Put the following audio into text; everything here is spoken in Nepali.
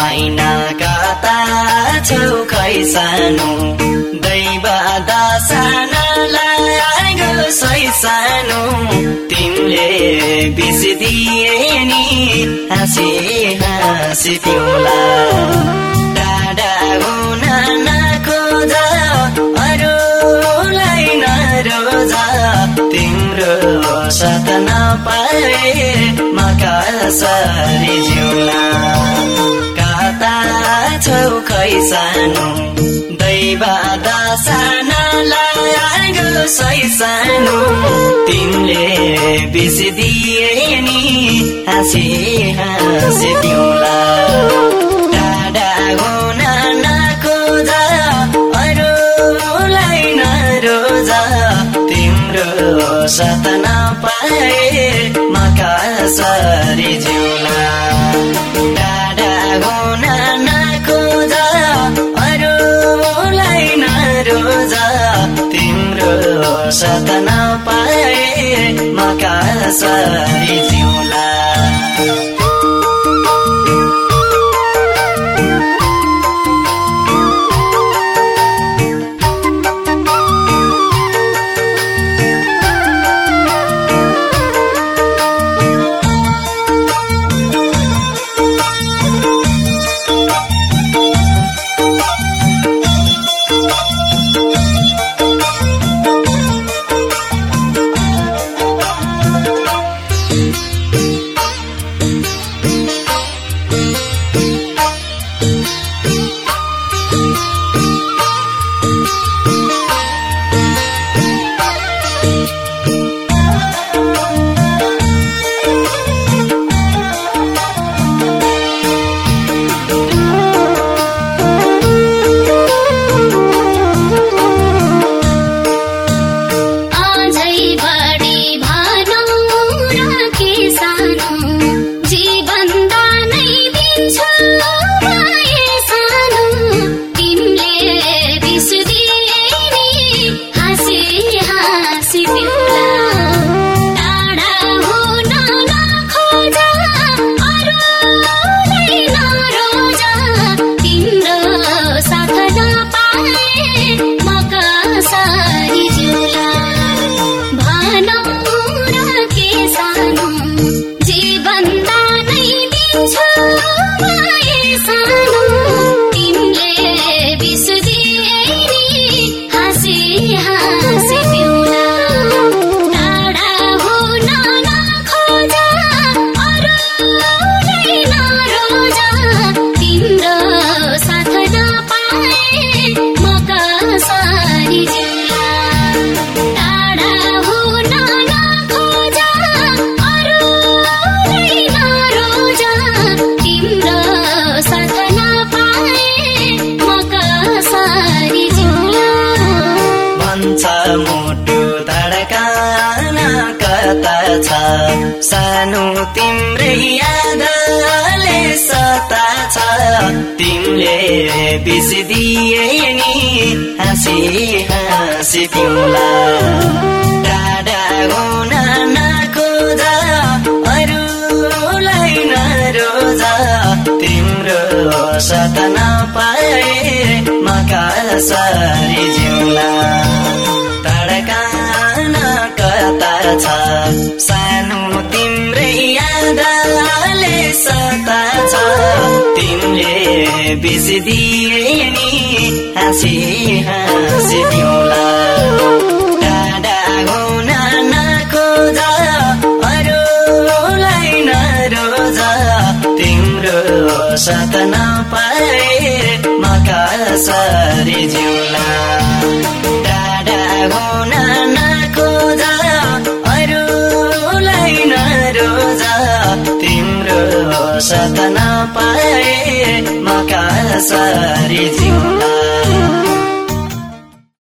पाइना कता छेउ खै सानो। दैव दसानालाई सानो। तिमीले दिए नि हाँसी हाँसी तिउला डाडा हुन नखोज अरूलाई नरोज। तिम्रो सत नपाए मका सरी जिउला। सानो दैव दसानालाई सै सानो तिमीले बिर्सिदिए नि हाँसी हाँसी पिउला टाढा हुन नखोज अरूलाई नरोज। तिम्रो साथ नपाए कसरी जिउला भन्छ मुटु धडकान कता छ? सानो तिम्रै यादले सता छ। तिमीले बिर्सिदिए नि हाँसी हाँसी पिउला टाढा हुन तिम्रो साथ नपाए म कसरी जिउला। तडकान कता छ। सानो तिम्रै यादले सता छ। तिमीले बिर्सिदिए नि हाँसी हाँसी कसरी जिउला